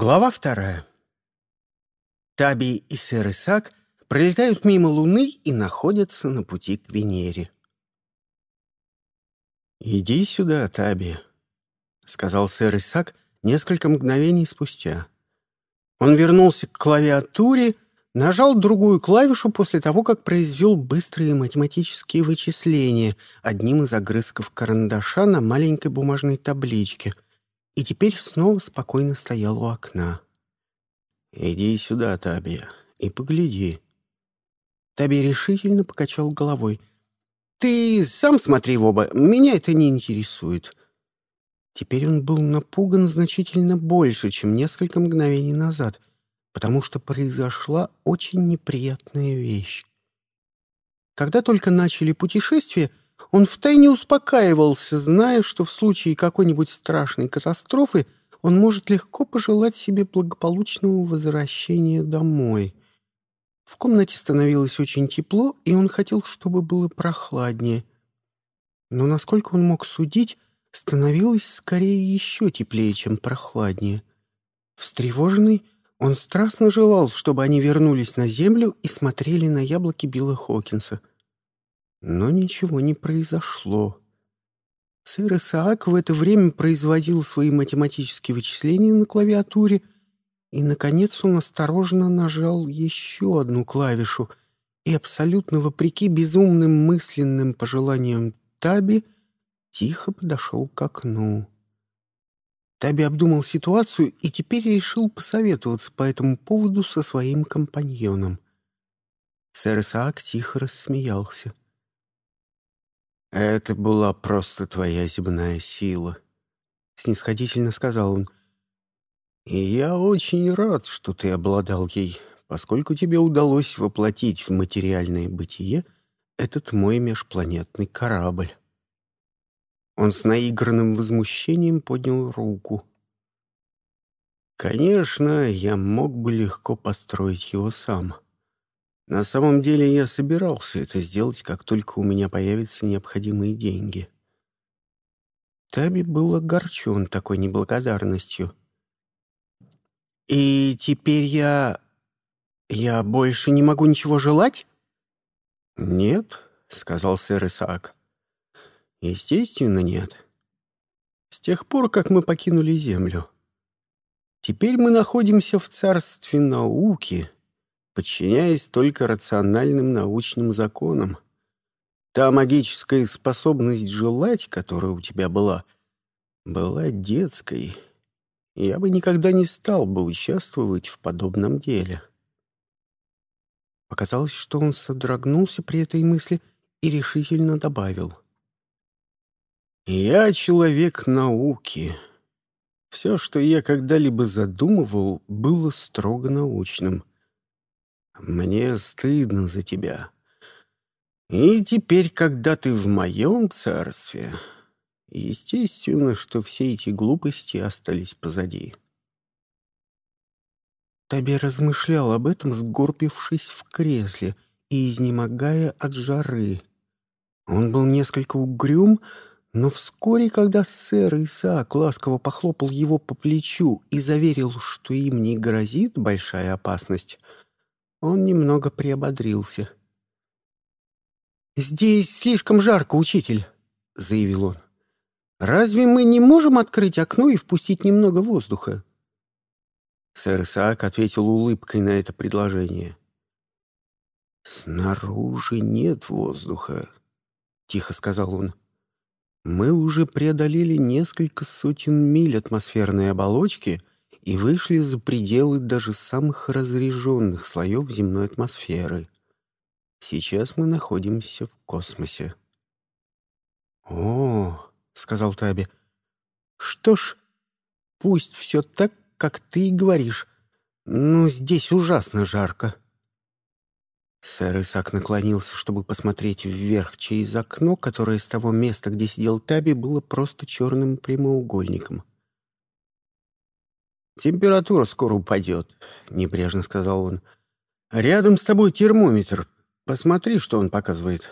Глава вторая. Таби и сэр Исаак пролетают мимо Луны и находятся на пути к Венере. «Иди сюда, Таби», — сказал сэр Исаак несколько мгновений спустя. Он вернулся к клавиатуре, нажал другую клавишу после того, как произвел быстрые математические вычисления одним из огрызков карандаша на маленькой бумажной табличке — и теперь снова спокойно стоял у окна. «Иди сюда, Таби, и погляди». Таби решительно покачал головой. «Ты сам смотри в оба, меня это не интересует». Теперь он был напуган значительно больше, чем несколько мгновений назад, потому что произошла очень неприятная вещь. Когда только начали путешествие, он втайне успокаивался, зная, что в случае какой-нибудь страшной катастрофы он может легко пожелать себе благополучного возвращения домой. В комнате становилось очень тепло, и он хотел, чтобы было прохладнее. Но, насколько он мог судить, становилось скорее еще теплее, чем прохладнее. Встревоженный, он страстно желал, чтобы они вернулись на землю и смотрели на яблоки Билла Хокинса — но ничего не произошло. Сэр Исаак в это время производил свои математические вычисления на клавиатуре, и, наконец, он осторожно нажал еще одну клавишу и, абсолютно вопреки безумным мысленным пожеланиям Таби, тихо подошел к окну. Таби обдумал ситуацию и теперь решил посоветоваться по этому поводу со своим компаньоном. Сэр Исаак тихо рассмеялся. «Это была просто твоя земная сила», — снисходительно сказал он. «И я очень рад, что ты обладал ей, поскольку тебе удалось воплотить в материальное бытие этот мой межпланетный корабль». Он с наигранным возмущением поднял руку. «Конечно, я мог бы легко построить его сам». На самом деле я собирался это сделать, как только у меня появятся необходимые деньги. Таби был огорчен такой неблагодарностью. «И теперь я... я больше не могу ничего желать?» «Нет», — сказал сэр Исаак. «Естественно, нет. С тех пор, как мы покинули Землю. Теперь мы находимся в царстве науки» подчиняясь только рациональным научным законам. Та магическая способность желать, которая у тебя была, была детской. Я бы никогда не стал бы участвовать в подобном деле. Показалось, что он содрогнулся при этой мысли и решительно добавил. «Я человек науки. Все, что я когда-либо задумывал, было строго научным. Мне стыдно за тебя. И теперь, когда ты в моем царстве, естественно, что все эти глупости остались позади. Таби размышлял об этом, сгорбившись в кресле и изнемогая от жары. Он был несколько угрюм, но вскоре, когда сэр Исаак ласково похлопал его по плечу и заверил, что им не грозит большая опасность, он немного приободрился. «Здесь слишком жарко, учитель», — заявил он. «Разве мы не можем открыть окно и впустить немного воздуха?» Сэр Исаак ответил улыбкой на это предложение. «Снаружи нет воздуха», — тихо сказал он. «Мы уже преодолели несколько сотен миль атмосферной оболочки и вышли за пределы даже самых разреженных слоев земной атмосферы. Сейчас мы находимся в космосе. «О, — сказал Таби, — что ж, пусть все так, как ты и говоришь, но здесь ужасно жарко». Сэр Исаак наклонился, чтобы посмотреть вверх через окно, которое с того места, где сидел Таби, было просто черным прямоугольником. «Температура скоро упадет», — небрежно сказал он. «Рядом с тобой термометр. Посмотри, что он показывает».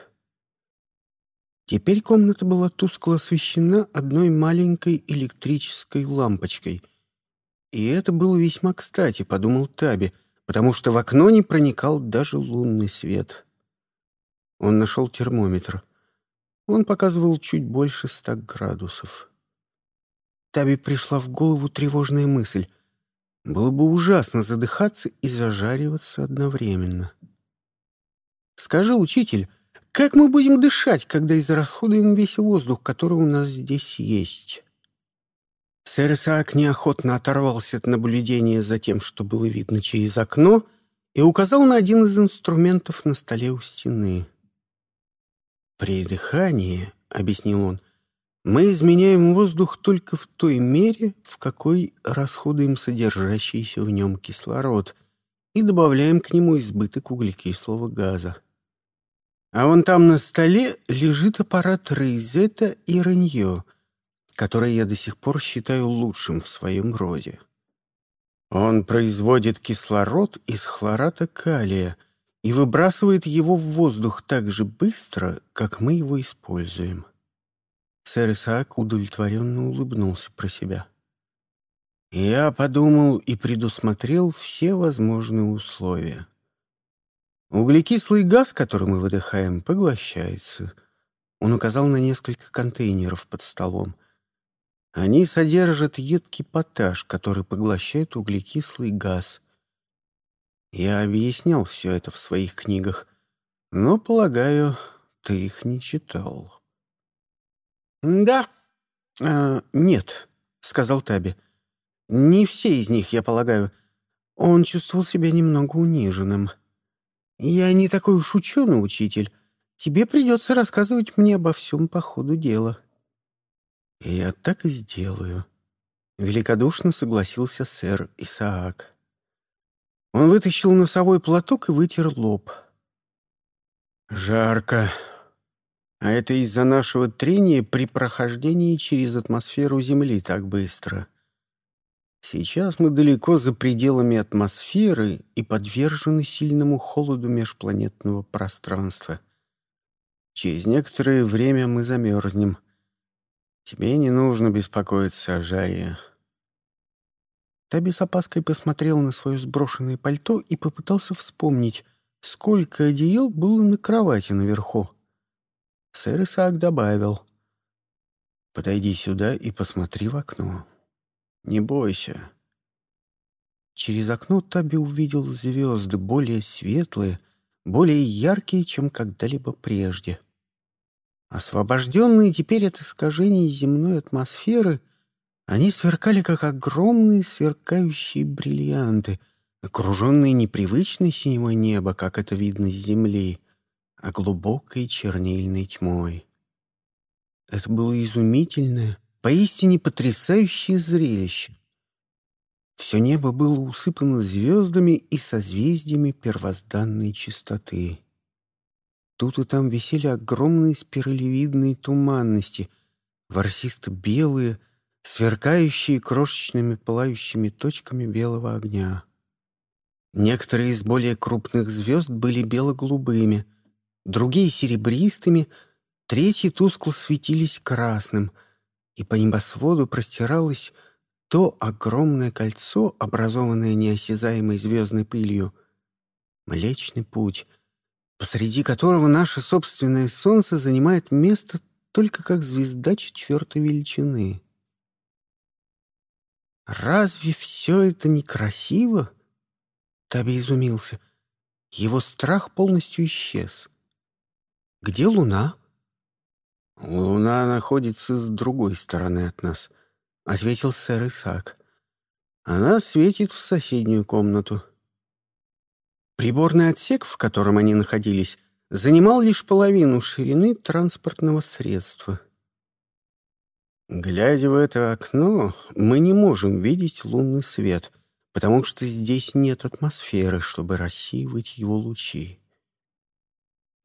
Теперь комната была тускло освещена одной маленькой электрической лампочкой, И это было весьма кстати, подумал Таби, потому что в окно не проникал даже лунный свет. Он нашел термометр. Он показывал чуть больше ста градусов. Таби пришла в голову тревожная мысль. Было бы ужасно задыхаться и зажариваться одновременно. «Скажи, учитель, как мы будем дышать, когда израсходуем весь воздух, который у нас здесь есть?» Сэр Исаак неохотно оторвался от наблюдения за тем, что было видно через окно, и указал на один из инструментов на столе у стены. «При дыхании, — объяснил он, — мы изменяем воздух только в той мере, в какой расходуем содержащийся в нем кислород и добавляем к нему избыток углекислого газа. А вон там на столе лежит аппарат Рейзета и Ранье — который я до сих пор считаю лучшим в своем роде. Он производит кислород из хлората калия и выбрасывает его в воздух так же быстро, как мы его используем. Сэр Исаак удовлетворенно улыбнулся про себя. Я подумал и предусмотрел все возможные условия. Углекислый газ, который мы выдыхаем, поглощается. Он указал на несколько контейнеров под столом — они содержат едкий поташ, который поглощает углекислый газ. Я объяснял все это в своих книгах, но, полагаю, ты их не читал. «Да. А, нет», — сказал Таби. «Не все из них, я полагаю. Он чувствовал себя немного униженным. Я не такой уж ученый, учитель. Тебе придется рассказывать мне обо всем по ходу дела». «Я так и сделаю», — великодушно согласился сэр Исаак. Он вытащил носовой платок и вытер лоб. «Жарко. А это из-за нашего трения при прохождении через атмосферу Земли так быстро. Сейчас мы далеко за пределами атмосферы и подвержены сильному холоду межпланетного пространства. Через некоторое время мы замерзнем». Тебе не нужно беспокоиться о жаре. Таби с опаской посмотрел на свое сброшенное пальто и попытался вспомнить, сколько одеял было на кровати наверху. Сэр Исаак добавил. «Подойди сюда и посмотри в окно. Не бойся». Через окно Таби увидел звезды, более светлые, более яркие, чем когда-либо прежде. Освобожденные теперь от искажений земной атмосферы, они сверкали, как огромные сверкающие бриллианты, окруженные непривычной синего неба, как это видно с земли, а глубокой чернильной тьмой. Это было изумительное, поистине потрясающее зрелище. Все небо было усыпано звездами и созвездиями первозданной чистоты. Тут и там висели огромные спиралевидные туманности, ворсисто-белые, сверкающие крошечными пылающими точками белого огня. Некоторые из более крупных звезд были бело-голубыми, другие — серебристыми, третьи тускло светились красным, и по небосводу простиралось то огромное кольцо, образованное неосязаемой звездной пылью. Млечный путь, посреди которого наше собственное Солнце занимает место только как звезда четвертой величины. «Разве все это некрасиво?» Таби изумился. Его страх полностью исчез. «Где Луна?» «Луна находится с другой стороны от нас», — ответил сэр Исаак. «Она светит в соседнюю комнату». Приборный отсек, в котором они находились, занимал лишь половину ширины транспортного средства. Глядя в это окно, мы не можем видеть лунный свет, потому что здесь нет атмосферы, чтобы рассеивать его лучи.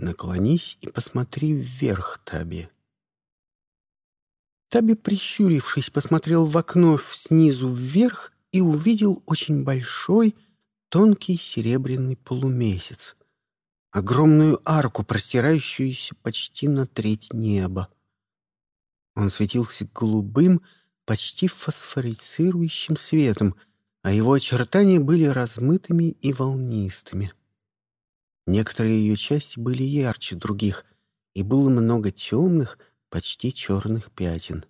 Наклонись и посмотри вверх, Таби. Таби, прищурившись, посмотрел в окно снизу вверх и увидел очень большой, тонкий серебряный полумесяц, огромную арку, простирающуюся почти на треть неба. Он светился голубым, почти фосфорицирующим светом, а его очертания были размытыми и волнистыми. Некоторые ее части были ярче других, и было много темных, почти черных пятен.